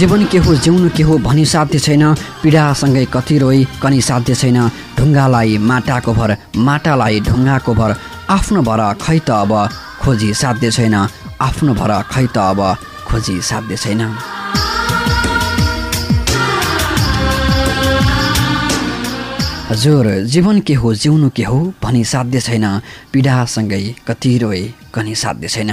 जीवन के हो जिउनु के हो भनी साध्य छैन। पीडासँगै कति रोई कनी साध्य छैन। ढुङ्गालाई माटाको भर माटालाई ढुङ्गाको भर। आफ्नो भर खै त अब खोजी साध्य छैन। आफ्नो भर खै त अब खोजी साध्य छैन। हजुर जीवन के हो जिउनु के हो भनी साध्य छैन। पीडासँगै कति रोए कनी साध्य छैन।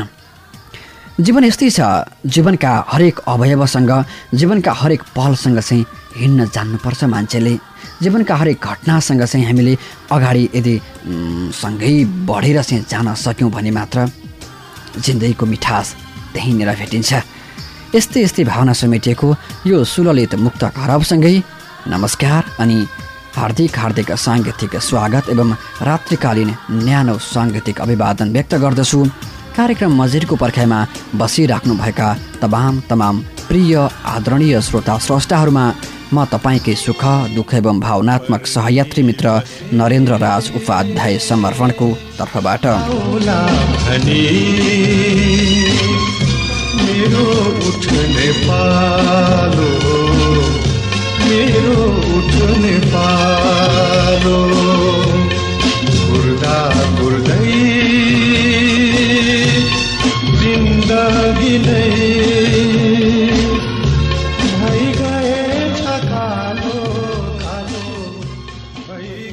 जीवन यस्तै छ। जीवनका हरेक अवयवसँग जीवनका हरेक पलसँग चाहिँ हिँड्न जान्नुपर्छ मान्छेले। जीवनका हरेक घटनासँग चाहिँ हामीले अगाडि यदि सँगै बढेर चाहिँ जान सक्यौँ भने मात्र जिन्दगीको मिठास त्यहीँनिर भेटिन्छ। यस्तै यस्तै भावना समेटिएको यो सुललित मुक्त खरबसँगै नमस्कार अनि हार्दिक हार्दिक साङ्गीतिक स्वागत एवं रात्रिकालीन न्यानो साङ्गीतिक अभिवादन व्यक्त गर्दछु। कार्यक्रम मजिरको पर्खाइमा बसिराख्नुभएका तमाम तमाम प्रिय आदरणीय श्रोता स्रष्टाहरूमा म तपाईँकै सुख दुःख एवं भावनात्मक सहयात्री मित्र नरेन्द्र राज उपाध्याय समर्पणको तर्फबाट। मेरो पालो मेरो पालो।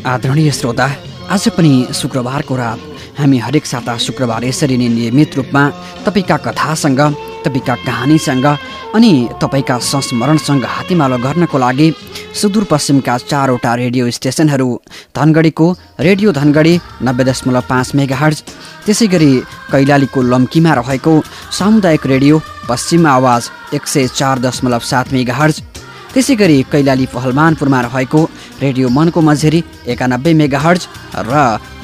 आदरणीय श्रोता आज पनि शुक्रबारको रात हामी हरेक साता शुक्रबार यसरी नै नियमित रूपमा तपाईँका कथासँग तपाईँका कहानीसँग अनि तपाईँका संस्मरणसँग हातीमालो गर्नको लागि सुदूरपश्चिमका चारवटा रेडियो स्टेसनहरू धनगढीको रेडियो धनगढी नब्बे दशमलव पाँच मेगा हर्ज त्यसै गरी कैलालीको लम्कीमा रहेको सामुदायिक रेडियो पश्चिम आवाज एक सय चार दशमलव सात मेगा हर्ज त्यसै गरी कैलाली पहलमानपुरमा रहेको रेडियो मनको मझेरी एकानब्बे मेगा हर्ज र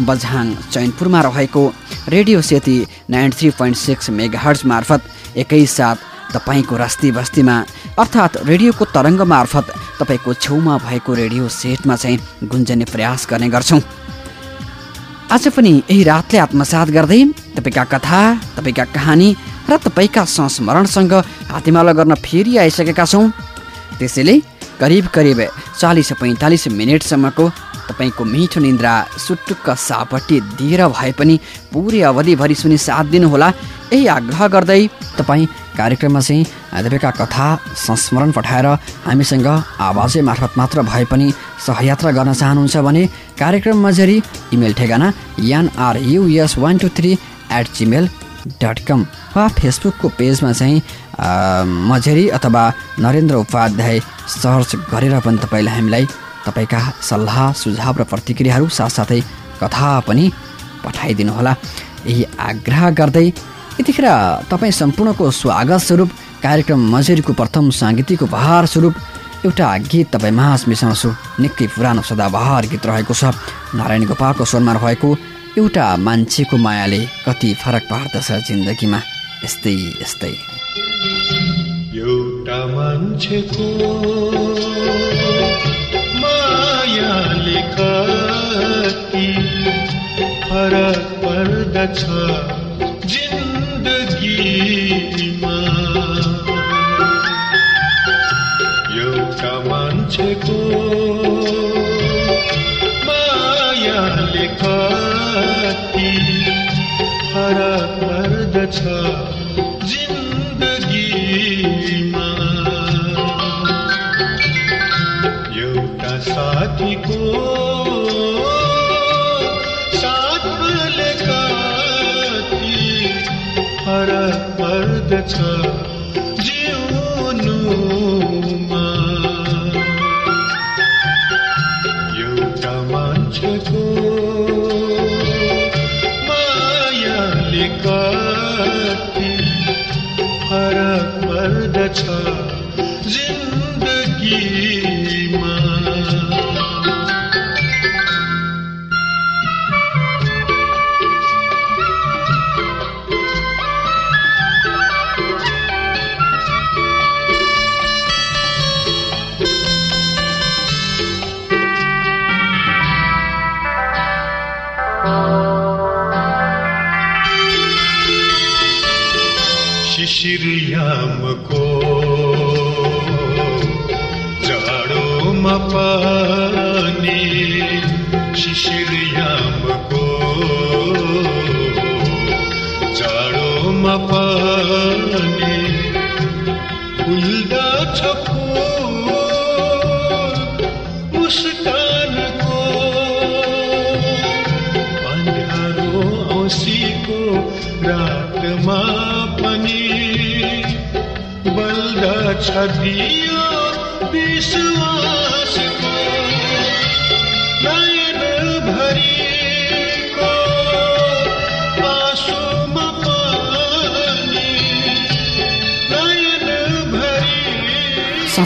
बझाङ चैनपुरमा रहेको radio Seti ninety three point six megahertz मार्फत एकैसाथ तपाईँको रस्ती बस्तीमा अर्थात् रेडियोको तरङ्ग मार्फत तपाईँको छेउमा भएको रेडियो सेटमा चाहिँ गुन्जने प्रयास गर्ने गर्छौँ। आज पनि यही रातले आत्मसात गर्दै तपाईँका कथा तपाईँका कहानी र तपाईँका संस्मरणसँग हातीमाला गर्न फेरि आइसकेका छौँ। त्यसैले करिब करिब चालिस पैँतालिस मिनटसम्मको तपाईँको मिठो निन्द्रा सुटुक्क सापट्टि दिएर भए पनि पुरै अवधिभरि सुनि साथ दिनुहोला। यही आग्रह गर्दै तपाईँ कार्यक्रममा चाहिँ तपाईँका कथा संस्मरण पठाएर हामीसँग आवाजै मार्फत मात्र भए पनि सहयात्रा गर्न चाहनुहुन्छ भने कार्यक्रम मजरी इमेल ठेगाना NRUS one two three at gmail dot com वा फेसबुकको पेजमा चाहिँ मझेरी अथवा नरेन्द्र उपाध्याय सर्च गरेर पनि तपाईँले हामीलाई तपाईँका सल्लाह सुझाव र प्रतिक्रियाहरू साथसाथै कथा पनि पठाइदिनुहोला। यही आग्रह गर्दै यतिखेर तपाईँ सम्पूर्णको स्वागत स्वरूप कार्यक्रम मझेरीको प्रथम साङ्गीतिक उपहार स्वरूप एउटा गीत तपाईँ माझ मिसाउँछु निकै पुरानो सदाबहार गीत रहेको छ। नारायण गोपालको स्वरमा रहेको एउटा मान्छेको मायाले कति फरक पार्दछ जिन्दगीमा। यस्तै यस्तै। एउटा मान्छेको मायाले कति फरक पर्दछ जिन्दगीमा। एउटा मान्छेको मायाले कति फरक पर्दछ बचा जिंदगी माँ Şişir yağmı पनि शिशिर यामको जाडोमा पनि फुल्दछ मुस्कानको अन्धारो औँसीको रातमा पनि बल्दछ दियो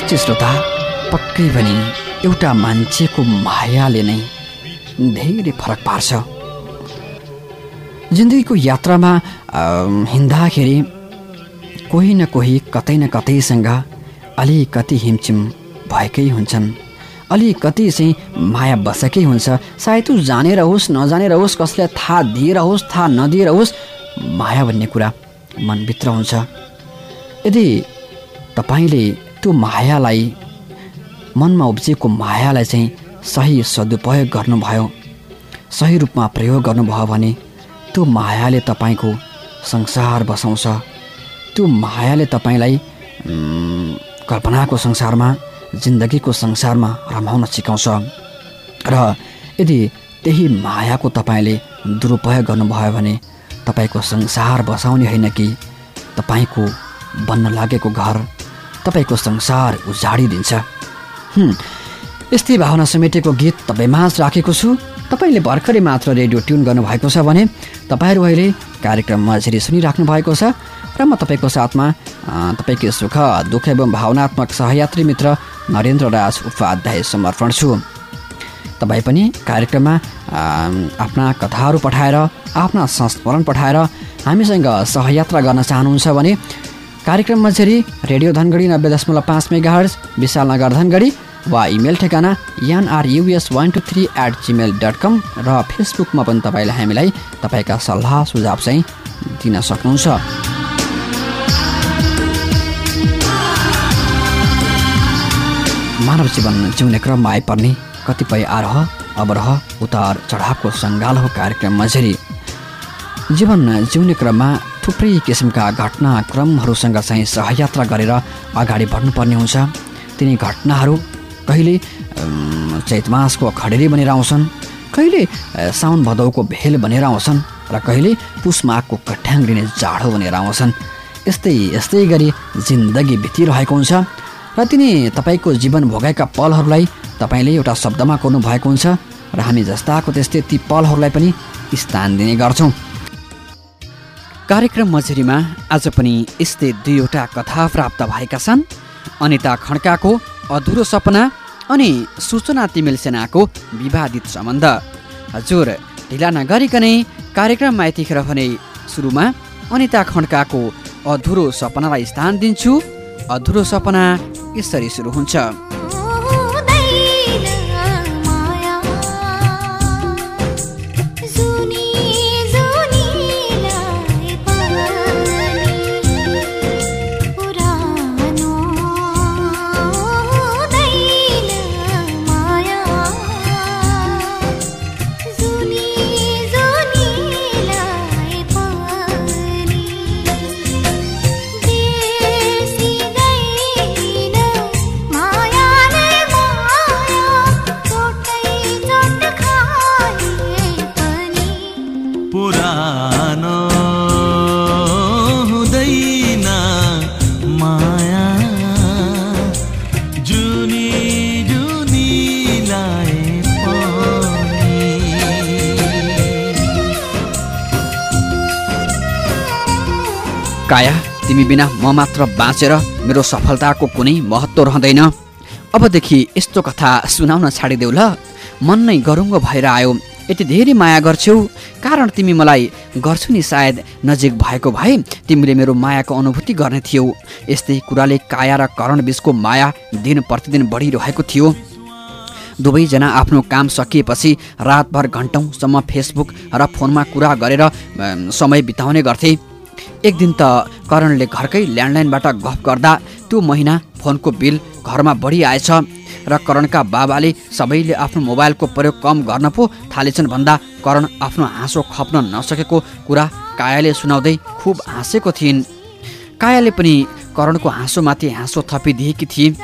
साँच्चै श्रोता पक्कै पनि एउटा मान्छेको मायाले नै धेरै फरक पार्छ। जिन्दगीको यात्रामा हिँड्दाखेरि कोही न कोही कतै न कतैसँग अलिकति हिमचिम भएकै हुन्छन्। अलिकति चाहिँ माया बसेकै हुन्छ। सायद ऊ जानेर होस् नजानेर होस् कसैलाई थाहा दिएर होस् थाहा नदिएर होस् माया भन्ने कुरा मनभित्र हुन्छ। यदि तपाईँले त्यो मायालाई मनमा उब्जिएको मायालाई चाहिँ सही सदुपयोग गर्नुभयो। सही रूपमा प्रयोग गर्नुभयो भने त्यो मायाले तपाईँको संसार बसाउँछ। त्यो मायाले तपाईँलाई कल्पनाको संसारमा जिन्दगीको संसारमा रमाउन सिकाउँछ। र यदि त्यही मायाको तपाईँले दुरुपयोग गर्नुभयो भने तपाईँको संसार बसाउने होइन कि तपाईँको बन्न लागेको घर तपाईँको संसार उजाडिदिन्छ। यस्तै भावना समेटेको गीत तपाईँमाझ राखेको छु। तपाईँले भर्खरै मात्र रेडियो ट्युन गर्नुभएको छ भने तपाईँहरू अहिले कार्यक्रममा यसरी सुनिराख्नु भएको छ र म तपाईँको साथमा तपाईँकै सुख दुःख एवं भावनात्मक सहयात्री मित्र नरेन्द्र राज उपाध्याय समर्पण छु। तपाईँ पनि कार्यक्रममा आफ्ना कथाहरू पठाएर आफ्ना संस्मरण पठाएर हामीसँग सहयात्रा गर्न चाहनुहुन्छ भने कार्यक्रममा चाहिँ रेडियो धनगढी नब्बे दशमलव पाँच मेगा हर्ज विशाल नगर धनगढी वा इमेल ठेगाना NRUS one two three at gmail dot com र फेसबुकमा पनि तपाईँले हामीलाई तपाईँका सल्लाह सुझाव चाहिँ दिन सक्नुहुन्छ। मानव जीवन जिउने क्रममा आइपर्ने कतिपय आरोह अवरोह उतार चढावको सङ्गाल हो कार्यक्रममा चाहिँ जीवन जिउने क्रममा थुप्रै किसिमका घटनाक्रमहरूसँग चाहिँ सहयात्रा गरेर अगाडि बढ्नुपर्ने हुन्छ। तिनी घटनाहरू कहिले अम, चैत मासको खडेरी बनेर आउँछन् कहिले साउन भदौको भेल बनेर आउँछन् र कहिले पुस माघको कठ्याङ्ग्रिने जाडो बनेर आउँछन्। यस्तै यस्तै गरी जिन्दगी बितिरहेको हुन्छ। र तिनी तपाईँको जीवन भोगाएका पलहरूलाई तपाईँले एउटा शब्दमा कोर्नु भएको हुन्छ र हामी जस्ताको त्यस्तै ती पलहरूलाई पनि स्थान दिने गर्छौँ। कार्यक्रम मझेरीमा आज पनि यस्तै दुईवटा कथा प्राप्त भएका छन्। अनिता खड्काको अधुरो सपना अनि सूचना तिमेल सेनाको विवादित सम्बन्ध। हजुर ढिला नगरिकनै कार्यक्रममा यतिखेर भने सुरुमा अनिता खड्काको अधुरो सपनालाई स्थान दिन्छु। अधुरो सपना यसरी सुरु हुन्छ। बिना म मात्र बाँचेर मेरो सफलताको कुनै महत्त्व रहँदैन। अबदेखि यस्तो कथा सुनाउन छाडिदेऊ ल। मन नै गरुङ्गो भएर आयो। यति धेरै माया गर्छौ। कारण तिमी मलाई गर्छु नि सायद नजिक भएको भए तिमीले मेरो मायाको अनुभूति गर्ने थियौ। यस्तै कुराले काया र करण बिचको माया दिन प्रतिदिन बढिरहेको थियो। दुवैजना आफ्नो काम सकिएपछि रातभर घन्टौँसम्म फेसबुक र फोनमा कुरा गरेर समय बिताउने गर्थे। एक दिन त करणले घरकै ल्यान्डलाइनबाट गफ गर्दा त्यो महिना फोनको बिल घरमा बढी आएछ र करणका बाबाले सबैले आफ्नो मोबाइलको प्रयोग कम गर्न पो थालेछन् भन्दा करण आफ्नो हाँसो खप्न नसकेको कुरा कायाले सुनाउँदै खुब हाँसेको थिइन्। कायाले पनि करणको हाँसोमाथि हाँसो थपिदिएकी थिए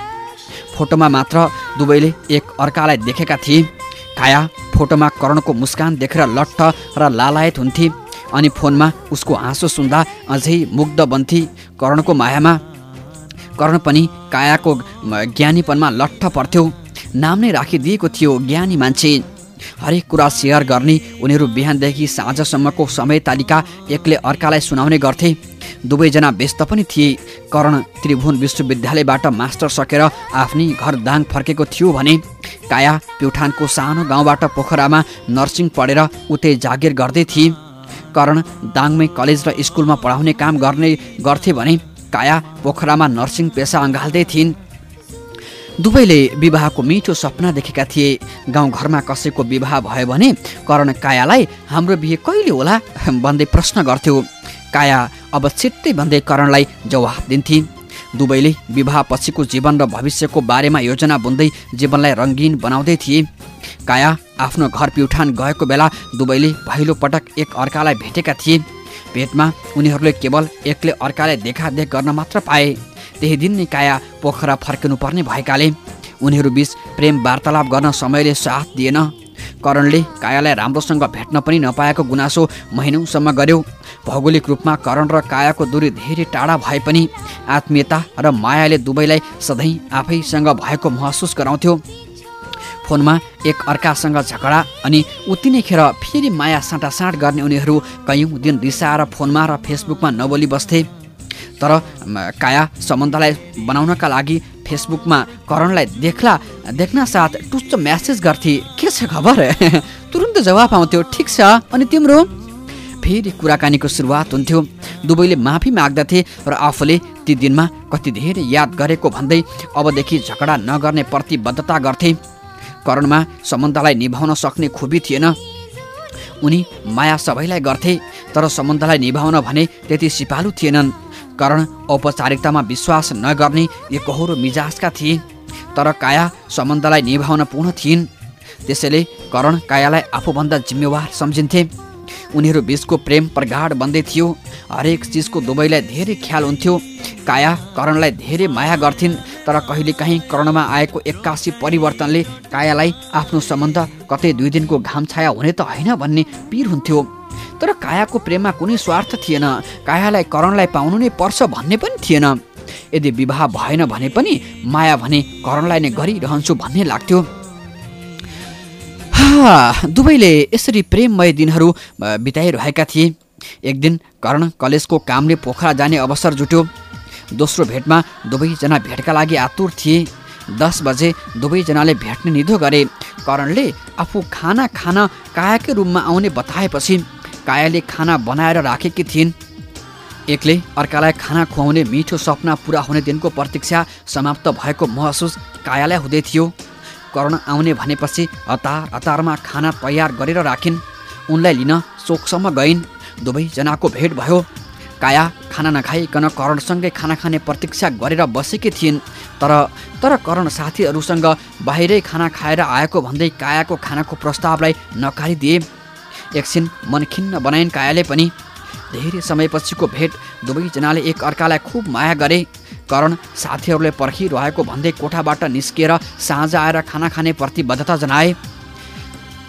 फोटोमा मात्र दुवैले एक अर्कालाई देखेका थिए काया फोटोमा करणको मुस्कान देखेर लट्ठ र लालायत हुन्थे अनि फोनमा उसको हाँसो सुन्दा अझै मुग्ध बन्थे करणको मायामा। कर्ण पनि कायाको ज्ञानीपनमा लट्ठ पर्थ्यो। नाम नै राखिदिएको थियो ज्ञानी मान्छे। हरेक कुरा सेयर गर्ने उनीहरू बिहानदेखि साँझसम्मको समय तालिका एकले अर्कालाई सुनाउने गर्थे। दुवैजना व्यस्त पनि थिए। कर्ण त्रिभुवन विश्वविद्यालयबाट मास्टर सकेर आफ्नै घर दाङ फर्केको थियो भने काया प्युठानको सानो गाउँबाट पोखरामा नर्सिङ पढेर उतै जागिर गर्दै थिए। करण दाङमै कलेज र स्कुलमा पढाउने काम गर्ने गर्थे भने काया पोखरामा नर्सिङ पेसा अँगाल्दै थिइन्। दुवैले विवाहको मिठो सपना देखेका थिए। गाउँघरमा कसैको विवाह भयो भने करण कायालाई हाम्रो बिहे कहिले होला भन्दै प्रश्न गर्थ्यो। काया अब छिट्टै भन्दै करणलाई जवाफ दिन्थे दुवैले विवाह पछिको जीवन र भविष्यको बारेमा योजना बुन्दै जीवनलाई रङ्गीन बनाउँदै थिए। काया आफ्नो घर प्युठान गएको बेला दुवैले पहिलो पटक एक अर्कालाई भेटेका थिए भेटमा उनीहरूले केवल एकले अर्कालाई देखादेख गर्न मात्र पाए। त्यही दिन नै काया पोखरा फर्किनु पर्ने भएकाले उनीहरू बीच प्रेम वार्तालाप गर्न समयले साथ दिएन। करणले कायालाई राम्रोसँग भेट्न पनि नपाएको गुनासो महिनौसम्म गर्यो। भौगोलिक रूपमा करण र कायाको दूरी धेरै टाढा भए पनि आत्मीयता र मायाले दुवैलाई सधैँ आफैसँग भएको महसुस गराउँथ्यो। फोनमा एक अर्कासँग झगडा अनि उति नै खेर फेरि माया साँटासाँट गर्ने उनीहरू कैयौँ दिन रिसाएर फोनमा र फेसबुकमा नबोली बस्थे तर काया सम्बन्धलाई बनाउनका लागि फेसबुकमा करणलाई देख्ला देख्न साथ टुच्च म्यासेज गर्थे। के छ खबर? तुरुन्त जवाफ आउँथ्यो ठिक छ अनि तिम्रो? फेरि कुराकानीको सुरुवात हुन्थ्यो। दुवैले माफी माग्दथे र आफूले ती दिनमा कति धेरै याद गरेको भन्दै अबदेखि झगडा नगर्ने प्रतिबद्धता गर्थे। करणमा सम्बन्धलाई निभाउन सक्ने खुबी थिएन। उनी माया सबैलाई गर्थे तर सम्बन्धलाई निभाउन भने त्यति सिपालु थिएनन्। करण औपचारिकतामा विश्वास नगर्ने एकहोरो मिजाजका थिए तर काया सम्बन्धलाई निभाउन पूर्ण थिइन्। त्यसैले करण कायालाई आफूभन्दा जिम्मेवार सम्झिन्थे। उनीहरू बिचको प्रेम प्रगाढ बन्दै थियो हरेक चिजको दुवैलाई धेरै ख्याल हुन्थ्यो। काया करणलाई धेरै माया गर्थिन् तर कहिलेकाहीँ करणमा आएको एक्कासी परिवर्तनले कायालाई आफ्नो सम्बन्ध कतै दुई दिनको घाम छाया हुने त होइन भन्ने पिर हुन्थ्यो। तर कायाको प्रेममा कुनै स्वार्थ थिएन। कायालाई करणलाई पाउनु नै पर्छ भन्ने पनि थिएन। यदि विवाह भएन भने पनि माया भने करणलाई नै गरिरहन्छु भन्ने लाग्थ्यो। दुवैले यसरी प्रेममय दिनहरू बिताइरहेका थिए। एक दिन कर्ण कलेजको कामले पोखरा जाने अवसर जुट्यो। दोस्रो भेटमा दुवैजना भेटका लागि आतुर थिए। दस बजे दुवैजनाले भेट्ने निधो गरे। करणले आफू खाना खान कायाकै रूपमा आउने बताएपछि कायाले खाना बनाएर राखेकी थिइन्। एकले अर्कालाई खाना खुवाउने मिठो सपना पुरा हुने दिनको प्रतीक्षा समाप्त भएको महसुस कायालाई हुँदै थियो। कर्ण आउने भनेपछि हतार हतारमा खाना तयार गरेर राखिन्। उनलाई लिन चोकसम्म गइन्। दुवैजनाको भेट भयो। काया खाना नखाइकन करणसँगै खाना खाने प्रतीक्षा गरेर बसेकी थिइन्। तर तर करण साथीहरूसँग बाहिरै खाना खाएर आएको भन्दै कायाको खानाको प्रस्तावलाई नकारिदिए। एकछिन मन खिन्न बनाइन् कायाले पनि। धेरै समयपछिको भेट दुवैजनाले एक अर्कालाई खुब माया गरे। करण साथीहरूले पर्खिरहेको भन्दै कोठाबाट निस्किएर साँझ आएर खाना खाने प्रतिबद्धता जनाए।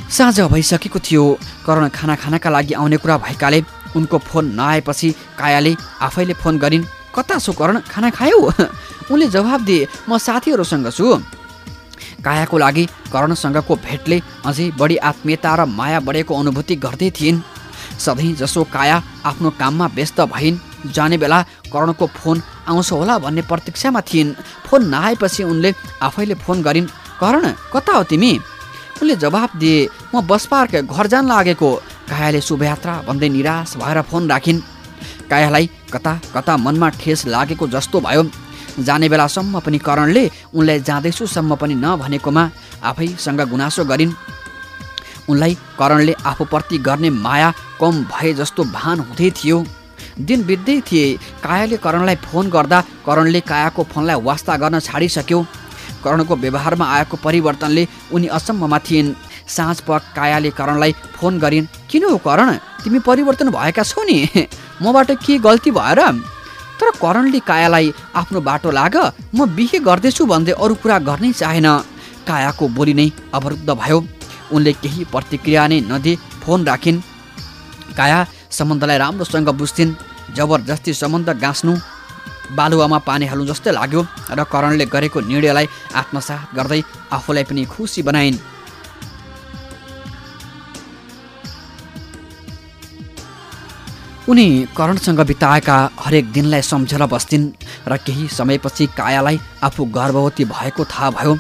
साँझ भइसकेको थियो। करण खाना खानका लागि आउने कुरा भएकाले उनको फोन नआएपछि कायाले आफैले फोन गरिन् कता छु करण? खाना खायौ? उनले जवाब दिए म साथीहरूसँग छु। कायाको लागि करणसँगको भेटले अझै बढी आत्मीयता र माया बढेको अनुभूति गर्दै थिइन्। सधैँ जसो काया आफ्नो काममा व्यस्त भइन् जाने बेला करणको फोन आउँछ होला भन्ने प्रतीक्षामा थिइन्। फोन नआएपछि उनले आफैले फोन गरिन् करण कता हो तिमी? उनले जवाब दिए म बस पार्क घर जान लागेको। कायाले शुभयात्रा भन्दै निराश भएर फोन राखिन्। कायालाई कता कता मनमा ठेस लागेको जस्तो भयो। जाने बेलासम्म पनि करणले उनलाई जाँदैछुसम्म पनि नभनेकोमा आफैसँग गुनासो गरिन्। उनलाई करणले आफूप्रति गर्ने माया कम भए जस्तो भान हुँदै थियो। दिन बित्दै थिए कायाले करणलाई फोन गर्दा करणले कायाको फोनलाई वास्ता गर्न छाडिसक्यो। करणको व्यवहारमा आएको परिवर्तनले उनी अचम्ममा थिइन्। साँझ कायाले करणलाई फोन गरिन् किन हो करण? तिमी परिवर्तन भएका छौ नि। मबाट के गल्ती भएर? तर करणले कायालाई आफ्नो बाटो लाग म बिहे गर्दैछु भन्दै अरू कुरा गर्नै चाहेन। कायाको बोली नै अवरुद्ध भयो। उनले केही प्रतिक्रिया नै नदिए फोन राखिन्। काया सम्बन्धलाई राम्रोसँग बुझ्थिन्। जबरजस्ती सम्बन्ध गाँच्नु बालुवामा पानी हाल्नु जस्तै लाग्यो र करणले गरेको निर्णयलाई आत्मसात गर्दै आफूलाई पनि खुसी बनाइन्। उनी करणसँग बिताएका हरेक दिनलाई सम्झेर बस्थिन् र केही समयपछि कायालाई आफू गर्भवती भएको थाहा भयो।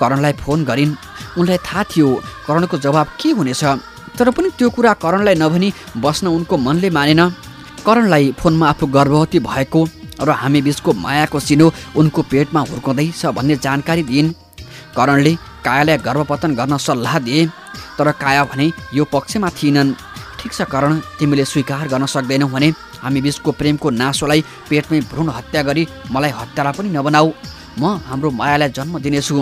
करणलाई फोन गरिन्। उनलाई थाहा थियो करणको जवाब के हुनेछ तर पनि त्यो कुरा करणलाई नभनी बस्न उनको मनले मानेन। करणलाई फोनमा आफू गर्भवती भएको र हामी बिचको मायाको सिनो उनको पेटमा हुर्काउँदैछ भन्ने जानकारी दिइन्। करणले कायालाई गर्भपतन गर्न सल्लाह दिए तर काया भने यो पक्षमा थिएनन्। ठिक छ करण तिमीले स्वीकार गर्न सक्दैनौ भने हामी बिचको प्रेमको नासोलाई पेटमै भ्रूण हत्या गरी मलाई हत्यारा पनि नबनाऊ। म हाम्रो मायालाई जन्म दिनेछु।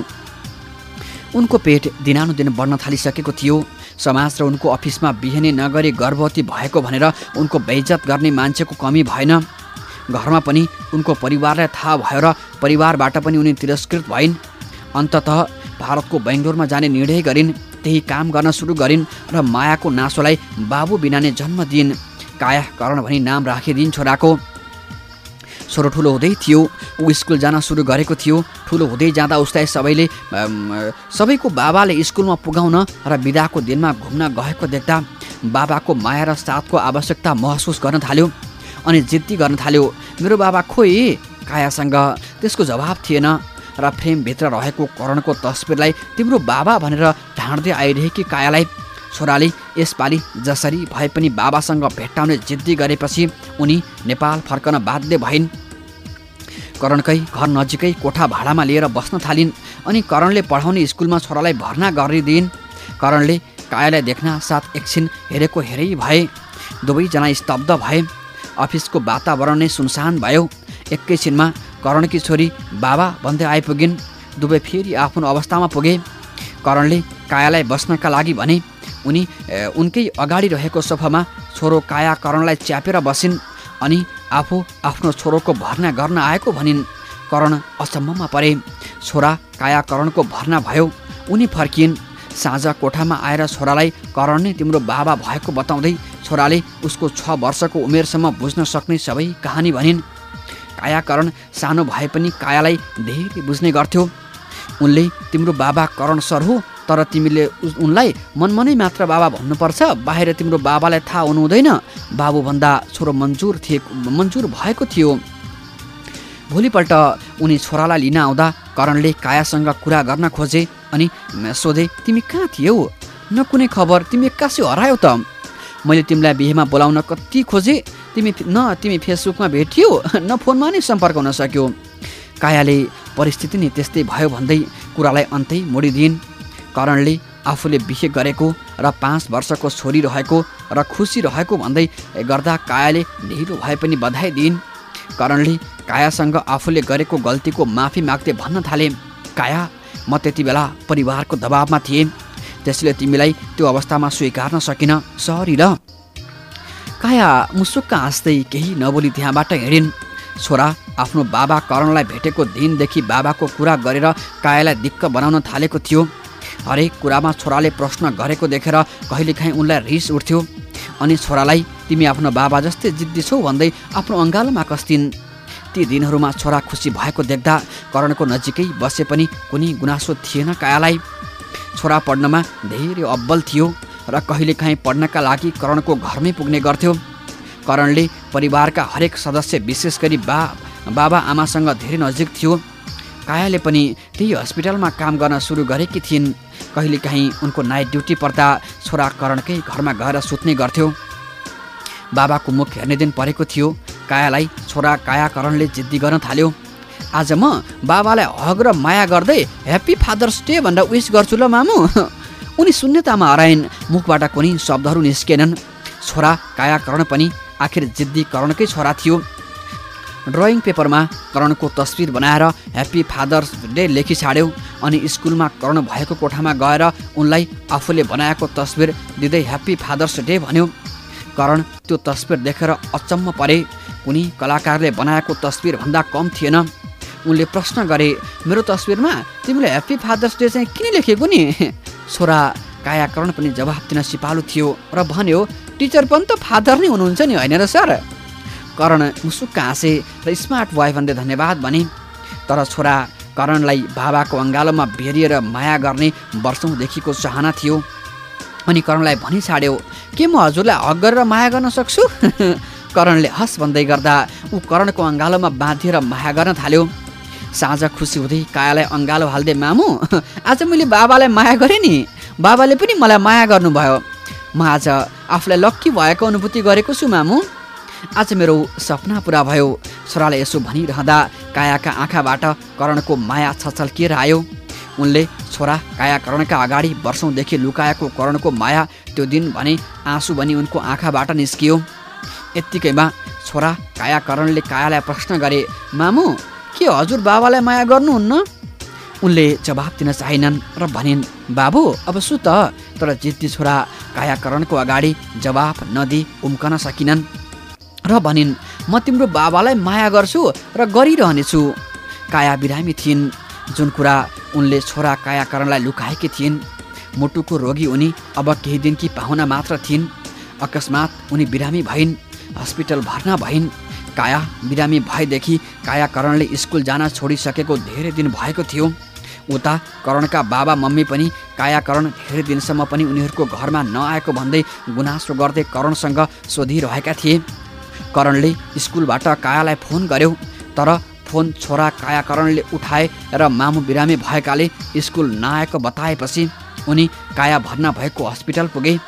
उनको पेट दिनानुदिन बढ्न थालिसकेको थियो। समाज र उनको अफिसमा बिहेने नगरी गर्भवती भएको भनेर उनको बेइज्जत गर्ने मान्छेको कमी भएन। घरमा पनि उनको परिवारलाई थाहा भयो र परिवारबाट पनि उनी तिरस्कृत भइन्। अन्ततः भारतको बेङ्गलोरमा जाने निर्णय गरिन्। त्यही काम गर्न सुरु गरिन् र मायाको नासोलाई बाबु बिना नै जन्म दिइन्। काया करण भनी नाम राखिदिइन् छोराको। छोरो ठुलो हुँदै थियो। ऊ स्कुल जान सुरु गरेको थियो। ठुलो हुँदै जाँदा उसलाई सबैले सबैको बाबाले स्कुलमा पुगाउन र बिदाको दिनमा घुम्न गएको देख्दा बाबाको माया र साथको आवश्यकता महसुस गर्न थाल्यो। अनि जिद्दी गर्न थाल्यो मेरो बाबा खोइ? कायासँग। त्यसको जवाब थिएन। र फ्रेमभित्र रहेको करणको तस्बिरलाई तिम्रो बाबा भनेर ढाँड्दै आइरहेकी कायालाई छोराले यसपालि जसरी भए पनि बाबासँग भेट्टाउने जिद्दी गरेपछि उनी नेपाल फर्कन बाध्य भइन्। करणकै घर नजिकै कोठा भाडामा लिएर बस्न थालिन् अनि करणले पढाउने स्कुलमा छोरालाई भर्ना गरिदिइन् करणले कायालाई देख्न साथ एकछिन हेरेको हेरै भए दुवैजना स्तब्ध भए। अफिसको वातावरण नै सुनसान भयो। एकैछिनमा करणकी छोरी बाबा भन्दै आइपुगिन्। दुवै फेरि आफ्नो अवस्थामा पुगे। करणले कायालाई बस्नका लागि भने उनी उनकै अगाडि रहेको सोफामा छोरो काया करणलाई च्यापेर बसिन् अनि आफू आफ्नो छोरोको भर्ना गर्न आएको भनिन्। करण अचम्ममा परे। छोरा काया करणको भर्ना भयो। उनी फर्किन्। साँझ कोठामा आएर छोरालाई करण नै तिम्रो बाबा भएको बताउँदै छोराले उसको छ वर्षको उमेरसम्म बुझ्न सक्ने सबै कहानी भनिन्। कायाकरण सानो भए पनि कायालाई धेरै बुझ्ने गर्थ्यो। उनले तिम्रो बाबा करण सर हो तर तिमीले उनलाई मनमनै मात्र बाबा भन्नुपर्छ। बाहिर तिम्रो बाबालाई थाहा हुनु हुँदैन बाबुभन्दा छोरो मन्जुर थिए मन्जुर भएको थियो। भोलिपल्ट उनी छोरालाई लिन आउँदा करणले कायासँग कुरा गर्न खोजे अनि सोधे तिमी कहाँ थियौ? न कुनै खबर तिमी एक्कासी हरायौ त। मैले तिमीलाई बिहेमा बोलाउन कति खोजेँ। तिमी न तिमी फेसबुकमा भेटियो न फोनमा नै सम्पर्क हुन सक्यो। कायाले परिस्थिति नै त्यस्तै भयो भन्दै कुरालाई अन्तै मोडिदिइन् करणले आफूले बिहे गरेको र पाँच वर्षको छोरी रहेको र खुसी रहेको भन्दै गर्दा कायाले ढिलो भए पनि बधाई दिइन् करणले कायासँग आफूले गरेको गल्तीको माफी माग्दै भन्न थाले। काया म त्यति बेला परिवारको दबावमा थिएँ। त्यसले तिमीलाई त्यो अवस्थामा स्वीकार्न सकिन सरी ल काया मुसुक्क हाँस्दै केही नबोली त्यहाँबाट हिँडिन्। छोरा आफ्नो बाबा करणलाई भेटेको दिनदेखि बाबाको कुरा गरेर कायालाई दिक्क बनाउन थालेको थियो। हरेक कुरामा छोराले प्रश्न गरेको देखेर कहिलेकाहीँ उनलाई रिस उठ्थ्यो। अनि छोरालाई तिमी आफ्नो बाबा जस्तै जिद्दी छौ भन्दै आफ्नो अँगालोमा कस्तिन्। ती दिनहरूमा छोरा खुसी भएको देख्दा करणको नजिकै बसे पनि कुनै गुनासो थिएन कायालाई। छोरा पढ्नमा धेरै अब्बल थियो। र कहिलेकाहीँ पढ्नका लागि करणको घरमै पुग्ने गर्थ्यो। करणले परिवारका हरेक सदस्य विशेष गरी बा बाबा आमासँग धेरै नजिक थियो। कायाले पनि त्यही हस्पिटलमा काम गर्न सुरु गरेकी थिइन्। कहिलेकाहीँ उनको नाइट ड्युटी पर्दा छोरा करणकै घरमा गएर सुत्ने गर्थ्यो। बाबाको मुख हेर्ने दिन परेको थियो। कायालाई छोरा काया करणले जिद्दी गर्न थाल्यो। आज म बाबालाई हग र माया गर्दै ह्याप्पी फादर्स डे भनेर विस गर्छु ल मामु। उनी शून्यतामा हराइन्। मुखबाट कुनै शब्दहरू निस्केनन्। छोरा काया करण पनि आखिर जिद्दी करणकै छोरा थियो। ड्रइङ पेपरमा करणको तस्विर बनाएर ह्याप्पी फादर्स डे लेखी छाड्यो अनि स्कुलमा करण भएको कोठामा गएर उनलाई आफूले बनाएको तस्विर दिँदै ह्याप्पी फादर्स डे भन्यो। करण त्यो तस्विर देखेर अचम्म परे। कुनै कलाकारले बनाएको तस्विरभन्दा कम थिएन। उनले प्रश्न गरे मेरो तस्विरमा तिमीले ह्याप्पी फादर्स डे चाहिँ किन लेखेको नि? छोरा कायाकरण पनि जवाफ दिन सिपालु थियो र भन्यो टिचर पनि त फादर नै हुनुहुन्छ नि होइन र सर? करण मुसुक्क हाँसे र स्मार्ट बोय भन्दै धन्यवाद भने तर छोरा करणलाई बाबाको अङ्गालोमा भेरिएर माया गर्ने वर्षौँदेखिको चाहना थियो। अनि करणलाई भनी छाड्यो के म हजुरलाई हक गरेर माया गर्न सक्छु? करणले हस भन्दै गर्दा ऊ करणको अङ्गालोमा बाँधिएर माया गर्न थाल्यो। साँझ खुसी हुँदै कायालाई अङ्गालो हाल्दै मामु आज मैले बाबालाई माया गरेँ नि। बाबाले पनि मलाई माया गर्नुभयो। म आज आफूलाई लक्की भएको अनुभूति गरेको छु मामु। आज मेरो सपना पुरा भयो। छोराले यसो भनिरहँदा कायाका आँखाबाट करणको माया छछल्किएर आयो। उनले छोरा कायाकरणका अगाडि वर्षौँदेखि लुकाएको करणको माया त्यो दिन भने आँसु भनी उनको आँखाबाट निस्कियो। यत्तिकैमा छोरा कायाकरणले कायालाई प्रश्न गरे मामु के हजुर बाबालाई माया गर्नुहुन्न? उनले जवाफ दिन चाहिनन् र भनिन् बाबु अब सु त। तर जिद्दी छोरा कायाकरणको अगाडि जवाफ नदी उम्कन सकिनन्। र भनिन् म तिम्रो बाबालाई माया गर्छु र गरिरहनेछु। काया बिरामी थिइन्। जुन कुरा उनले छोरा कायाकरणलाई लुकाएकी थिइन् मुटुको रोगी उनी अब केही दिनकी पाहुना मात्र थिइन्। अकस्मात उनी बिरामी भइन् हस्पिटल भर्ना भइन्। काया बिरामी भएदेखि कायाकरणले स्कुल जान छोडिसकेको धेरै दिन भएको थियो। उता करणका बाबा मम्मी पनि कायाकरण धेरै दिनसम्म पनि उनीहरूको घरमा नआएको भन्दै गुनासो गर्दै करणसँग सोधिरहेका थिए। करणले स्कुलबाट कायालाई फोन गर्यो तर फोन छोरा कायाकरणले उठाए र मामु बिरामी भएकाले स्कुल नआएको बताएपछि उनी काया भर्ना भएको हस्पिटल पुगे।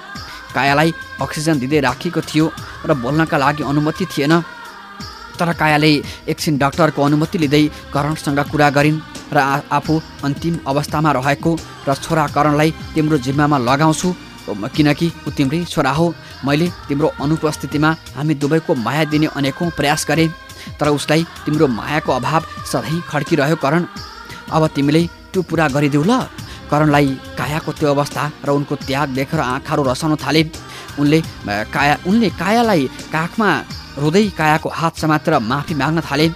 कायालाई अक्सिजन दिँदै राखिएको थियो र बोल्नका लागि अनुमति थिएन। तर कायाले एकछिन डाक्टरको अनुमति लिँदै करणसँग कुरा गरिन् र आफू अन्तिम अवस्थामा रहेको र छोरा करणलाई तिम्रो जिम्मामा लगाउँछु। किनकि ऊ तिम्रै छोरा हो। मैले तिम्रो अनुपस्थितिमा हामी दुवैको माया दिने अनेकौँ प्रयास गरेँ तर उसलाई तिम्रो मायाको अभाव सधैँ खड्किरह्यो करण। अब तिमीले त्यो पुरा गरिदेऊ ल। करणलाई कायाको त्यो अवस्था र उनको त्याग देखेर आँखाहरू रसाउन थाले। उनले काया उनले कायालाई काखमा रुँदै कायाको हात समातेर माफी माग्न थाले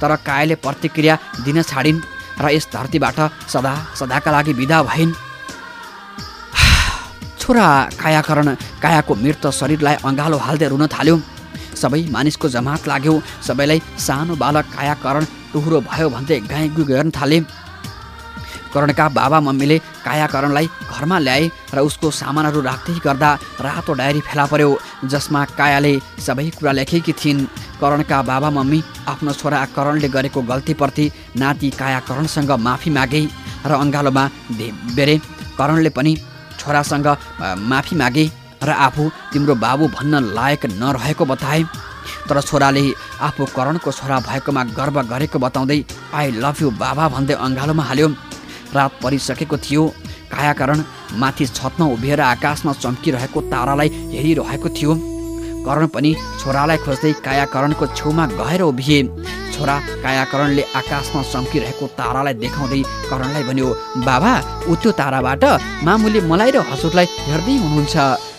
तर कायाले प्रतिक्रिया दिन छाडिन् र यस धरतीबाट सदा सदाका लागि विदा भइन्। छोरा कायाकरण कायाको मृत शरीरलाई अँगालो हाल्दै रुन थाल्यो। सबै मानिसको जमात लाग्यो। सबैलाई सानो बालक कायाकरण टुहुरो भयो भन्दै गाई गुई गर्न थाले। करणका बाबा मम्मीले कायाकरणलाई घरमा ल्याए र उसको सामानहरू राख्दै गर्दा रातो डायरी फेला पर्यो जसमा कायाले सबै कुरा लेखेकी थिइन्। करणका बाबा मम्मी आफ्नो छोरा करणले गरेको गल्तीप्रति नाति कायाकरणसँग माफी मागे र अङ्गालोमा बेरे। करणले पनि छोरासँग माफी मागे र आफू तिम्रो बाबु भन्न लायक नरहेको बताए। तर छोराले आफू करणको छोरा भएकोमा गर्व गरेको बताउँदै आई लभ यु बाबा भन्दै अङ्गालोमा हाल्यो। रात परिसकेको थियो। कायाकरण माथि छतमा उभिएर आकाशमा चम्किरहेको तारालाई हेरिरहेको थियो। करण पनि छोरालाई खोज्दै कायाकरणको छेउमा गएर उभिए। छोरा कायाकरणले आकाशमा चम्किरहेको तारालाई देखाउँदै करणलाई भन्यो बाबा ऊ त्यो ताराबाट मामुले मलाई र हजुरलाई हेर्दै हुनुहुन्छ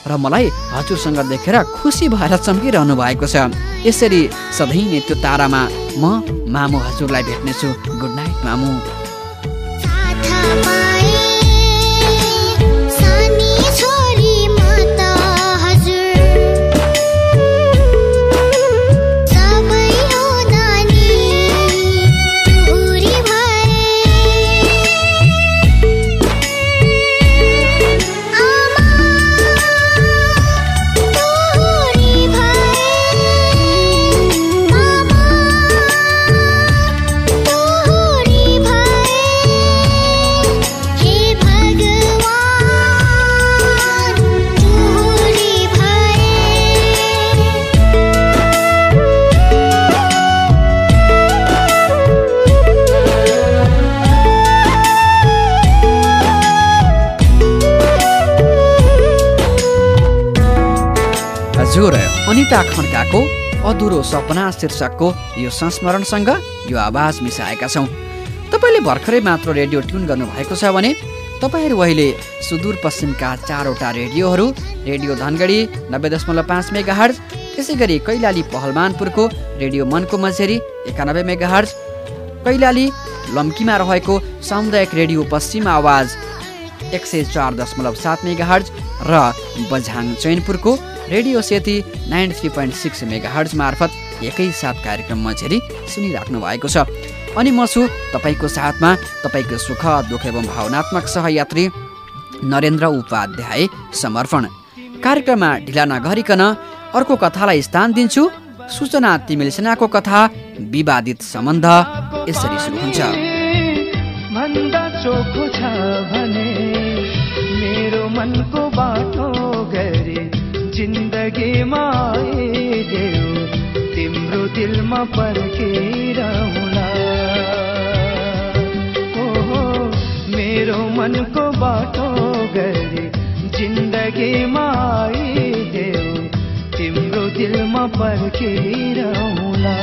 र मलाई हजुरसँग देखेर खुसी भएर चम्किरहनु भएको छ। यसरी सधैँ नै त्यो तारामा म मामु हजुरलाई भेट्नेछु। गुड नाइट मामु। अनिता खड्काको अधुरो सपना शीर्षकको यो संस्मरणसँग यो आवाज मिसाएका छौँ। तपाईँले भर्खरै मात्र रेडियो ट्युन गर्नुभएको छ भने तपाईँहरू अहिले सुदूरपश्चिमका चारवटा रेडियोहरू रेडियो धनगढी नब्बे दशमलव पाँच मेगा हर्ज त्यसै गरी कैलाली पहलमानपुरको रेडियो मनको मझेरी एकानब्बे मेगा हर्ज कैलाली लम्कीमा रहेको सामुदायिक रेडियो पश्चिम आवाज एक सय चार दशमलव सात मेगा हर्ज र Bajhang चैनपुरको radio Seti ninety three point six megahertz मार्फत एकैसाथ कार्यक्रम मझेरी सुनिराख्नु भएको छ। अनि म छु तपाईँको साथमा तपाईँको सुख दुःख एवं भावनात्मक सहयात्री नरेन्द्र उपाध्याय समर्पण। कार्यक्रममा ढिला नगरिकन अर्को कथालाई स्थान दिन्छु। सूचना तिमिल सेनाको कथा विवादित सम्बन्ध यसरी सुरु हुन्छ। मेरो मनको जिन्दगीमा आइदेऊ तिम्रो दिलमा पर्खिरहला ओहो मेरो मनको बाटो गरे जिन्दगीमा आइदेऊ तिम्रो दिलमा पर्खिरहला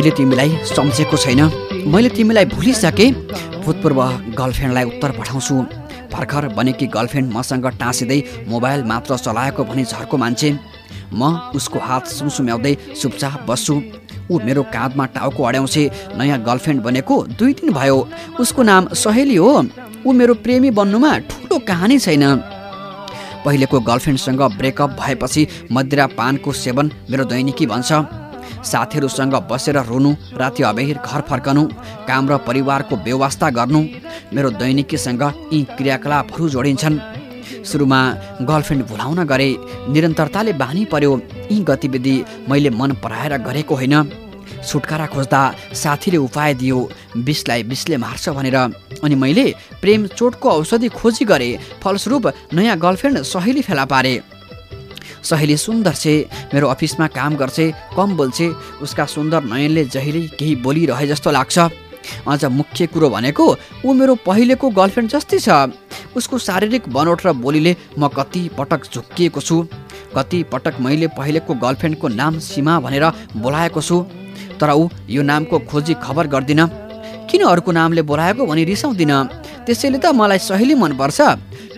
मैले तिमीलाई सम्झेको छैन। मैले तिमीलाई भुलिसकेँ भूतपूर्व गर्लफ्रेन्डलाई उत्तर पठाउँछु। भर्खर बनेकी गर्लफ्रेन्ड मसँग टाँसिँदै मोबाइल मात्र चलाएको भनी झर्को मान्छे। म उसको हात सुमसुम्याउँदै चुपचाप बस्छु। ऊ मेरो काँधमा टाउको अड्याउँछे। नयाँ गर्लफ्रेन्ड बनेको दुई दिन भयो। उसको नाम सहेली हो। ऊ मेरो प्रेमी बन्नुमा ठुलो कहानी छैन। पहिलेको गर्लफ्रेन्डसँग ब्रेकअप भएपछि मदिरा पानको सेवन मेरो दैनिकी भन्छ साथीहरूसँग बसेर रुनु राति अबेर घर फर्कनु काम र परिवारको व्यवस्था गर्नु मेरो दैनिकीसँग यी क्रियाकलापहरू जोडिन्छन्। सुरुमा गर्लफ्रेन्ड भुलाउन गरे निरन्तरताले बानी पर्यो यी गतिविधि मैले मन पराएर गरेको होइन। छुटकारा खोज्दा साथीले उपाय दियो विषलाई विषले मार्छ भनेर। अनि मैले प्रेम चोटको औषधि खोजी गरेँ फलस्वरूप नयाँ गर्लफ्रेन्ड सहेली फेला पारे। सहेली सुन्दर छे मेरो अफिसमा काम गर्छे कम बोल्छे उसका सुन्दर नयनले जहिले केही बोलिरहे जस्तो लाग्छ। अझ मुख्य कुरो भनेको ऊ मेरो पहिलेको गर्लफ्रेन्ड जस्तै छ। उसको शारीरिक बनोट र बोलीले म कति पटक झुक्किएको छु। कति पटक मैले पहिलेको गर्लफ्रेन्डको नाम सीमा भनेर बोलाएको छु। तर ऊ यो नामको खोजी खबर गर्दिन। किन अर्को नामले बोलाएको भनी रिसाउँदिन? त्यसैले त मलाई सहेली मनपर्छ।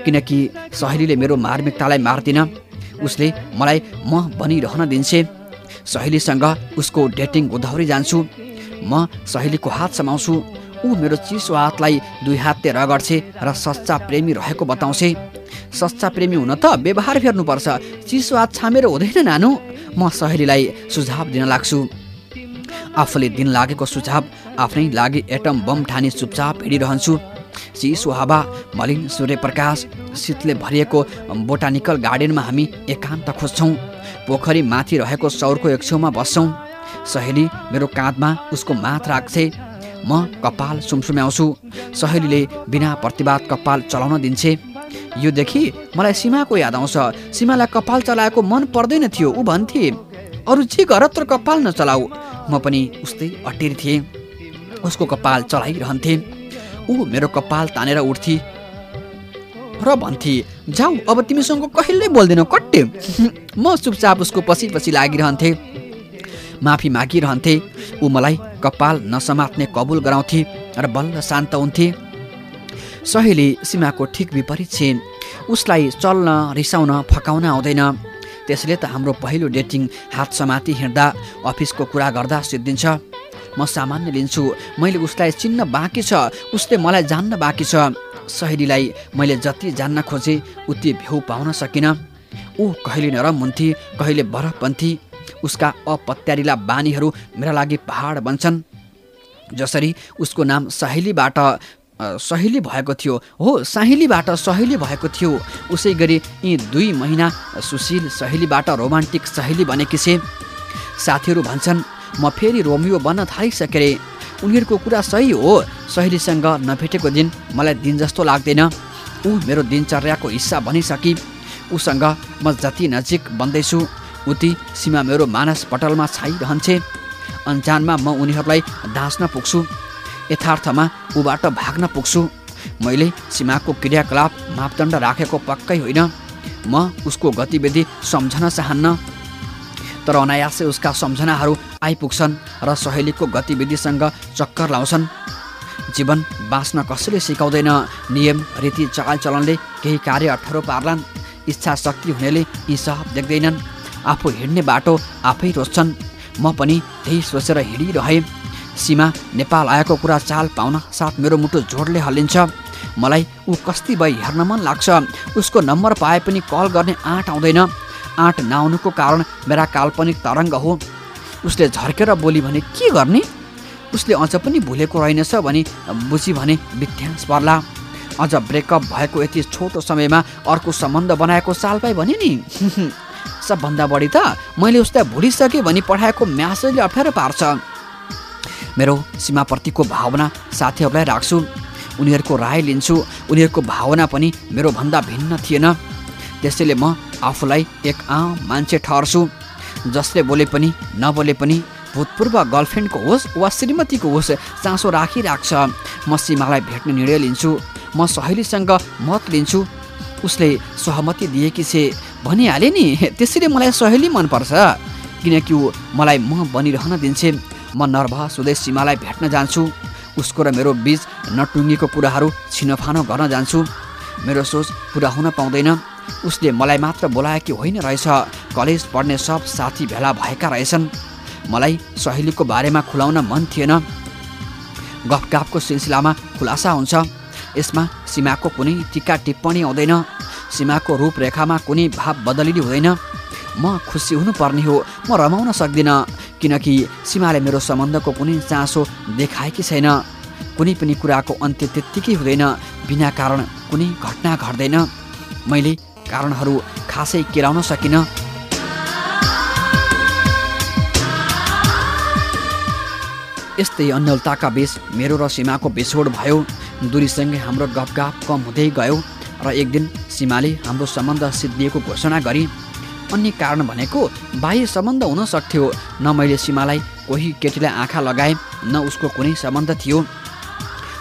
किनकि सहेलीले मेरो मार्मिकतालाई मार्दिन। उसले मलाई म बनिरहन दिन्छे। सहेलीसँग उसको डेटिङ उधौरी जान्छु। म सहेलीको हात समाउँछु। ऊ मेरो चिसो हातलाई दुई हातले रगड्छे र सच्चा प्रेमी रहेको बताउँछे। सच्चा प्रेमी हुन त व्यवहार फेर्नुपर्छ। चिसो हात छामेर हुँदैन नानु। म सहेलीलाई सुझाव दिन लाग्छु। आफूले दिन लागेको सुझाव आफ्नै लागि एटम बम ठानी चुपचाप हिँडिरहन्छु। चिसो हावा मलिन सूर्यप्रकाश शीतले भरिएको बोटानिकल गार्डनमा हामी एकान्त खोज्छौँ पोखरी माथि रहेको सौरको एक छेउमा बस्छौँ। सहेली मेरो काँधमा उसको माथ राख्छे म कपाल सुमसुम्याउँछु। सहेलीले बिना प्रतिवाद कपाल चलाउन दिन्छे। योदेखि मलाई सीमाको याद आउँछ। सीमालाई कपाल चलाएको मन पर्दैन थियो ऊ भन्थे। अरू जे गर तर कपाल नचलाऊ। म पनि उस्तै अटेर थिएँ। उसको कपाल चलाइरहन्थे। ऊ मेरो कपाल तानेर उठ्थी। र भन्थे जाऊ अब तिमीसँग कहिल्यै बोल्दैनौ कट्टे। म चुपचाप उसको पछि पछि लागिरहन्थे। माफी मागिरहन्थे। ऊ मलाई कपाल नसमात्ने कबुल गराउँथे र बल्ल शान्त हुन्थे। सहेली सीमाको ठिक विपरीत छिन्। उसलाई चल्न रिसाउन फकाउन आउँदैन। त्यसले त हाम्रो पहिलो डेटिङ हात समाति हिँड्दा अफिसको कुरा गर्दा सिद्धिन्छ। म सामान्य लिन्छु। मैले उसलाई चिन्न बाँकी छ। उसले मलाई जान्न बाँकी छ। सहेलीलाई मैले जति जान्न खोजेँ उति भ्यू पाउन सकिनँ। ऊ कहिले नरम हुन्थे कहिले बरफ बन्थे उसका अपत्यारिला बानीहरू मेरा लागि पहाड बन्छन्। जसरी उसको नाम सहेलीबाट सहेली भएको थियो। हो साहिलीबाट सहेली भएको थियो। उसै गरी यी दुई महिना सुशील सहेलीबाट रोमान्टिक सहेली बनेकी छे। साथीहरू भन्छन् म फेरि रोमियो बन्न थालिसकेँ। रे उनीहरूको कुरा सही हो। सहेलीसँग नभेटेको दिन मलाई दिन जस्तो लाग्दैन। ऊ मेरो दिनचर्याको हिस्सा बनिसकी उसँग म जति नजिक बन्दैछु उति सीमा मेरो मानस पटलमा छाइरहन्छे। अन्जानमा म उनीहरूलाई दाँच्न पुग्छु। यथार्थमा ऊबाट भाग्न पुग्छु। मैले सीमाको क्रियाकलाप मापदण्ड राखेको पक्कै होइन। म उसको गतिविधि सम्झन चाहन्न। तर अनायासै उसका सम्झनाहरू आइपुग्छन् र सहेलीको गतिविधिसँग चक्कर लाउँछन्। जीवन बाँच्न कसैले सिकाउँदैन। नियम रीति चालचलनले केही कार्य अप्ठ्यारो पार्लान्। इच्छा शक्ति हुनेले यी सब देख्दैनन्। आफू हिँड्ने बाटो आफै रोज्छन्। म पनि त्यही सोचेर हिँडिरहेँ। सीमा नेपाल आएको कुरा चाल पाउन साथ मेरो मुटु जोडले हल्लिन्छ। मलाई ऊ कस्ती भई हेर्न मन लाग्छ। उसको नम्बर पाए पनि कल गर्ने आँट आउँदैन। आँट नआउनुको कारण मेरा काल्पनिक तरङ्ग हो। उसले झर्केर बोली भने के गर्ने? उसले अझ पनि भुलेको रहेनछ भने बुझी भने विध्यास पर्ला। अझ ब्रेकअप भएको यति छोटो समयमा अर्को सम्बन्ध बनाएको चाल पाएँ भने नि। सबभन्दा बढी त मैले उसलाई भुलिसकेँ भनी पठाएको म्यासेजले अप्ठ्यारो पार्छ। मेरो सीमाप्रतिको भावना साथीहरूलाई राख्छु। उनीहरूको राय लिन्छु। उनीहरूको भावना पनि मेरो भन्दा भिन्न थिएन। त्यसैले म आफूलाई एक आम मान्छे ठहर्छु। जसले बोले पनि नबोले पनि भूतपूर्व गर्लफ्रेन्डको होस् वा श्रीमतीको होस् चासो राखिराख्छ। म सीमालाई भेट्ने निर्णय लिन्छु। म सहेलीसँग मत लिन्छु। उसले सहमति दिएकी छे। भनिहाले नि त्यसैले मलाई सहेली मनपर्छ। किनकि ऊ मलाई म बनिरहन दिन्छे। म नर्भस हुँदै सीमालाई भेट्न जान्छु। उसको र मेरो बिच नटुङ्गेको कुराहरू छिनोफानो गर्न जान्छु। मेरो सोच पुरा हुन पाउँदैन। उसले मलाई मात्र बोलाएकी होइन रहेछ। कलेज पढ्ने सब साथी भेला भएका रहेछन्। मलाई सहेलीको बारेमा खुलाउन मन थिएन। गफगाफको सिलसिलामा खुलासा हुन्छ। यसमा सीमाको कुनै टिका टिप्पणी आउँदैन सीमाको रूपरेखामा कुनै भाव बदलिने हुँदैन। म खुसी हुनुपर्ने हो। म रमाउन सक्दिनँ। किनकि सीमाले मेरो सम्बन्धको कुनै चासो देखाएकी छैन। कुनै पनि कुराको अन्त्य त्यत्तिकै हुँदैन। बिना कारण कुनै घटना घट्दैन। मैले कारणहरू खासै केलाउन सकिनँ। यस्तै अन्यलताका बीच मेरो र सीमाको बिछोड भयो। दूरीसँगै हाम्रो गफगाफ कम हुँदै गयो र एक दिन सीमाले हाम्रो सम्बन्ध सिद्धिएको घोषणा गरी अन्य कारण भनेको बाह्य सम्बन्ध हुन सक्थ्यो। न मैले सीमालाई कोही केटीलाई आँखा लगाएँ न उसको कुनै सम्बन्ध थियो।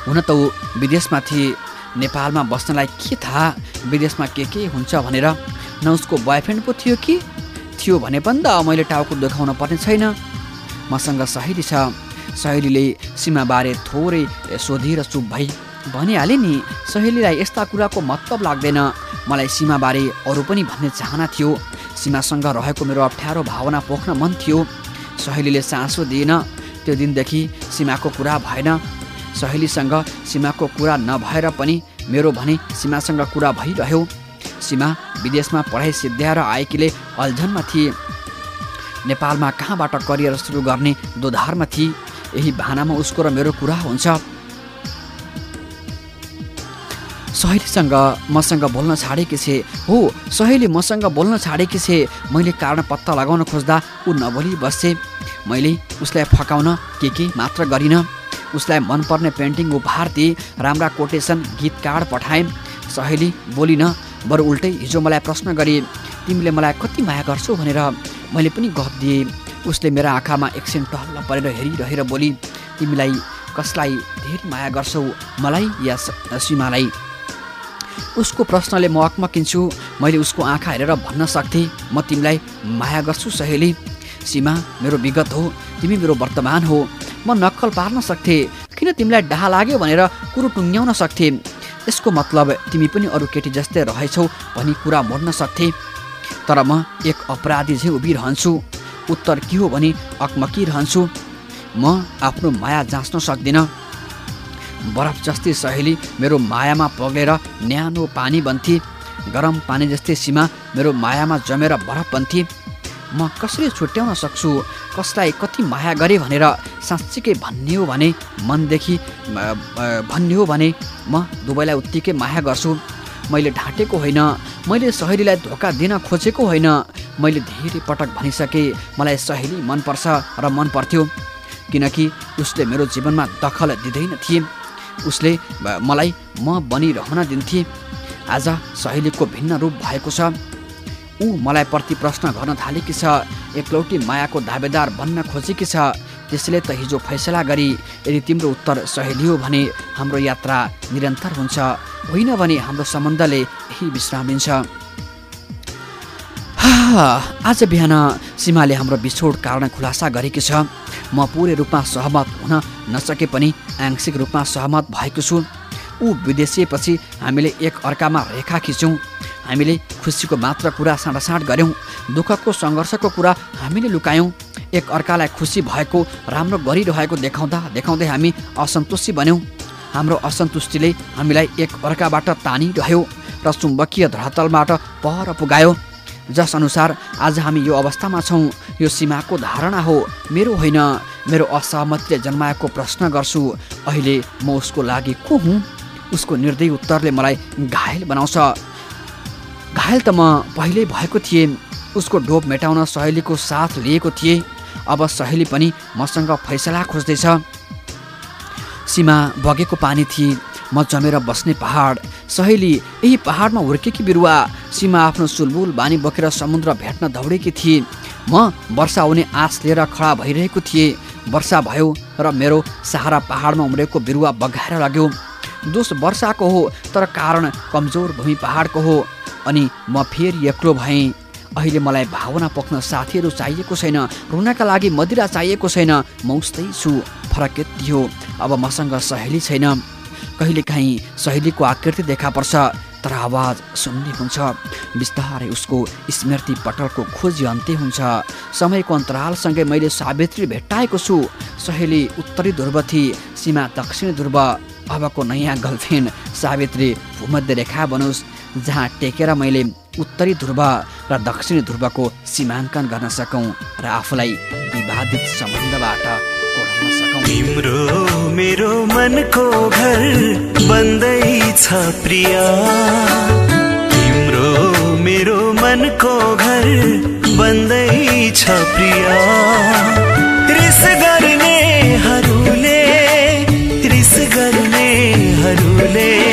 हुन त ऊ विदेशमा थिए। नेपालमा बस्नलाई के थाहा विदेशमा के के हुन्छ भनेर। न उसको बोयफ्रेन्ड पो थियो कि? थियो भने पनि त मैले टाउको देखाउन पर्ने छैन। मसँग सहेली छ। सहेलीले सीमाबारे थोरै सोधिएर चुप भई भनिहालेँ नि सहेलीलाई यस्ता कुराको मतलब लाग्दैन। मलाई सीमाबारे अरू पनि भन्ने चाहना थियो। सीमासँग रहेको मेरो अप्ठ्यारो भावना पोख्न मन थियो। सहेलीले चासो दिएन। त्यो दिनदेखि सीमाको कुरा भएन। सहेलीसँग सीमाको कुरा नभएर पनि मेरो भने सीमासँग कुरा भइरह्यो। सीमा विदेशमा पढाइ सिद्ध्याएर आएकीले अल्झनमा थिए। नेपालमा कहाँबाट करियर सुरु गर्ने दोधारमा थिए। यही भानामा उसको र मेरो कुरा हुन्छ। सहेलीसँग मसँग बोल्न छाडेकी छे। हो सहेली मसँग बोल्न छाडेकी छे। मैले कारण पत्ता लगाउन खोज्दा ऊ नबोली बस्छे मैले उसलाई फकाउन के के मात्र गरिनँ। उसलाई मनपर्ने पेन्टिङ उपहार दिए राम्रा कोटेसन गीत कार्ड पठाएँ। सहेली बोलिन बरु उल्टै हिजो मलाई प्रश्न गरे तिमीले मलाई कति माया गर्छौ? भनेर मैले पनि गफ दिएँ। उसले मेरो आँखामा एकछिन टहल्ल परेर हेरिरहेर बोली तिमीलाई कसलाई धेरै माया गर्छौ? मलाई या सीमालाई? उसको प्रश्नले म अकमकिन्छु। मैले उसको आँखा हेरेर भन्न सक्थेँ म तिमीलाई माया गर्छु सहेली। सीमा मेरो विगत हो। तिमी मेरो वर्तमान हो। म नक्कल पार्न सक्थेँ। किन तिमीलाई डाहा लाग्यो भनेर कुरो टुङ्ग्याउन सक्थेँ? यसको मतलब तिमी पनि अरू केटी जस्तै रहेछौ भनी कुरा मोड्न सक्थेँ। तर म एक अपराधी झैँ उभिरहन्छु उत्तर के हो भनी अकमकिरहन्छु म आफ्नो माया जाँच्न सक्दिनँ। बरफ जस्तै सहेली मेरो मायामा पग्लेर न्यानो पानी बन्थे। गरम पानी जस्तै सीमा मेरो मायामा जमेर बरफ बन्थे। म कसरी छुट्याउन सक्छु? कसलाई कति माया गरेँ भनेर साँच्चीकै भन्ने हो भने मनदेखि भन्ने हो भने म दुवैलाई उत्तिकै माया गर्छु। मैले ढाँटेको होइन मैले सहेलीलाई धोका दिन खोजेको होइन मैले धेरै पटक भनिसकेँ मलाई सहेली मनपर्छ र मन पर्थ्यो किनकि उसले मेरो जीवनमा दखल दिँदैन थिए। उसले मलाई म बनिरहन दिन्थे। आज सहेलीको भिन्न रूप भएको छ। ऊ मलाई प्रति प्रश्न गर्न थालेकी छ। एकलौटी मायाको दावेदार बन्न खोजेकी छ। त्यसले त हिजो फैसला गरी यदि तिम्रो उत्तर सहेली हो भने हाम्रो यात्रा निरन्तर हुन्छ। होइन भने हाम्रो सम्बन्धले यही विश्राम लिन्छ। आज बिहान सीमाले हाम्रो बिछोड कारण खुलासा गरेकी छ। म पुरै रूपमा सहमत हुन नसके पनि आंशिक रूपमा सहमत भएको छु। ऊ विदेशिएपछि हामीले एक अर्कामा रेखा खिच्यौँ हामीले खुसीको मात्र कुरा साँडासाँड गऱ्यौँ। दुःखको सङ्घर्षको कुरा हामीले लुकायौँ। एक अर्कालाई खुसी भएको राम्रो गरिरहेको देखाउँदा देखाउँदै हामी असन्तुष्टि बन्यौँ। हाम्रो असन्तुष्टिले हामीलाई एक अर्काबाट तानिरह्यो र चुम्बकीय धरातलबाट पर पुगायो। जस अनुसार आज हामी यो अवस्थामा छौँ। यो सीमाको धारणा हो। मेरो होइन मेरो असहमतिले जन्माएको प्रश्न गर्छु। अहिले म उसको लागि को हुँ? उसको निर्दयी उत्तरले मलाई घायल बनाउँछ। घायल त म पहिल्यै भएको थिएँ। उसको डोप मेटाउन सहेलीको साथ लिएको थिएँ। अब सहेली पनि मसँग फैसला खोज्दैछ। सीमा बगेको पानी थिए। म जमेर बस्ने पहाड। सहेली यही पहाडमा हुर्केकी बिरुवा? सीमा आफ्नो सुलबुल बानी बोकेर समुद्र भेट्न दौडेकी थिए। म वर्षा आउने आश लिएर खडा भइरहेको थिएँ। वर्षा भयो र मेरो सहारा पहाडमा उम्रेको बिरुवा बगाएर लग्यो। दोष वर्षाको हो तर कारण कमजोर भूमि पहाडको हो। अनि म फेरि एक्लो भएँ। अहिले मलाई भावना पोख्न साथीहरू चाहिएको छैन रुनका लागि मदिरा चाहिएको छैन। म उस्तै छु फरक यति हो। अब मसँग सहेली छैन। कहिलेकाहीँ सहेलीको आकृति देखा पर्छ तर आवाज सुन्ने हुन्छ। बिस्तारै उसको स्मृति पटलको खोजी अन्त्य हुन्छ। समयको अन्तरालसँगै मैले सावित्री भेट्टाएको छु। सहेली उत्तरी ध्रुव थिए सीमा दक्षिणी ध्रुव। अबको नयाँ गर्लफ्रेन्ड सावित्री भूमध्य रेखा बनोस्। जहाँ टेकेर मैले उत्तरी ध्रुव र दक्षिणी ध्रुवको सीमाङ्कन गर्न सकौँ र आफूलाई विवादित सम्बन्धबाट तिम्रो मेरो मनको घर बन्दैछ प्रिया। तिम्रो मेरो मनको घर बन्दैछ प्रिया। रिस गर्नेहरूले रिस गर्नेहरूले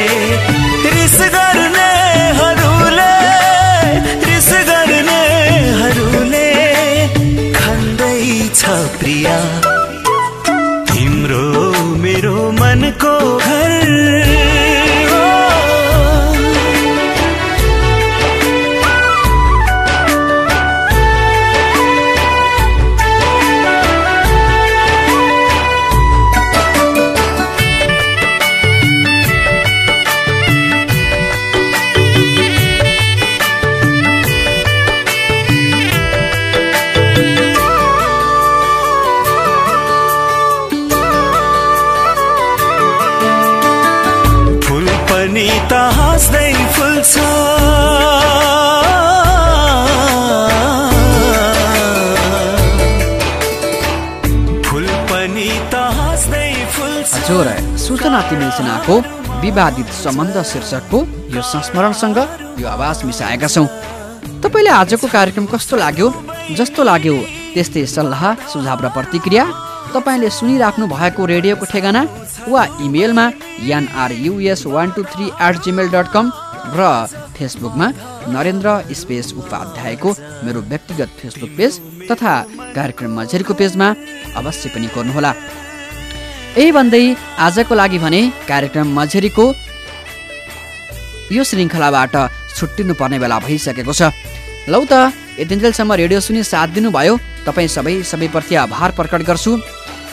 विवादित सम्बन्ध शीर्षकको यो संस्मरणसँग यो आवाज मिसाएका छौँ। तपाईँले आजको कार्यक्रम कस्तो लाग्यो? जस्तो लाग्यो त्यस्तै सल्लाह सुझाव र प्रतिक्रिया तपाईँले सुनिराख्नु भएको रेडियोको ठेगाना वा इमेलमा NRUS one two three at gmail dot com र फेसबुकमा नरेन्द्र स्पेस उपाध्यायको मेरो व्यक्तिगत फेसबुक पेज तथा कार्यक्रम मझेरीको पेजमा अवश्य पनि गर्नुहोला। यही भन्दै आजको लागि भने कार्यक्रम मझेरीको यो श्रृङ्खलाबाट छुट्टिनु पर्ने बेला भइसकेको छ। लौ त यतिन्जेलसम्म रेडियो सुनि साथ दिनुभयो। तपाईँ सबै सबैप्रति आभार प्रकट गर्छु।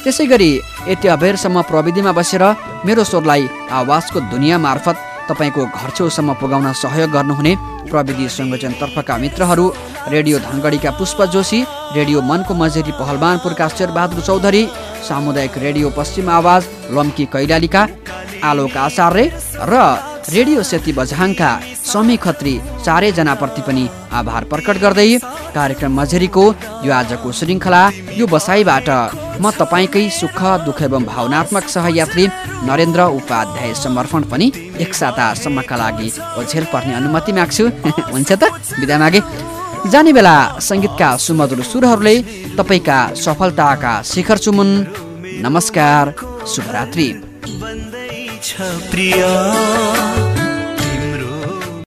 त्यसै गरी यति अबेरसम्म प्रविधिमा बसेर मेरो स्वरलाई आवाजको दुनियाँ मार्फत तपाईँको घर छेउसम्म पुगाउन सहयोग गर्नुहुने प्रविधि संयोजनतर्फका मित्रहरू रेडियो धनगढीका पुष्प जोशी रेडियो मनको मजेरी पहलवानपुरका शेरबहादुर चौधरी सामुदायिक रेडियो पश्चिम आवाज लम्की कैलालीका आलोक आचार्य र रेडियो सेती बझाङका समी खत्री चारैजनाप्रति पनि आभार प्रकट गर्दै कार्यक्रम मझेरीको यो आजको श्रृङ्खला यो बसाइबाट म तपाईँकै सुख दुःख एवं भावनात्मक सहयात्री नरेन्द्र उपाध्याय समर्पण पनि एक सातासम्मका लागि ओझेल पर्ने अनुमति माग्छु। हुन्छ त बिदा मागे। जाने बेला सङ्गीतका सुमधुर सुरहरूले तपाईँका सफलताका शिखर चुमुन। नमस्कार शुभरात्रि। ইচ্ছা প্রিয়া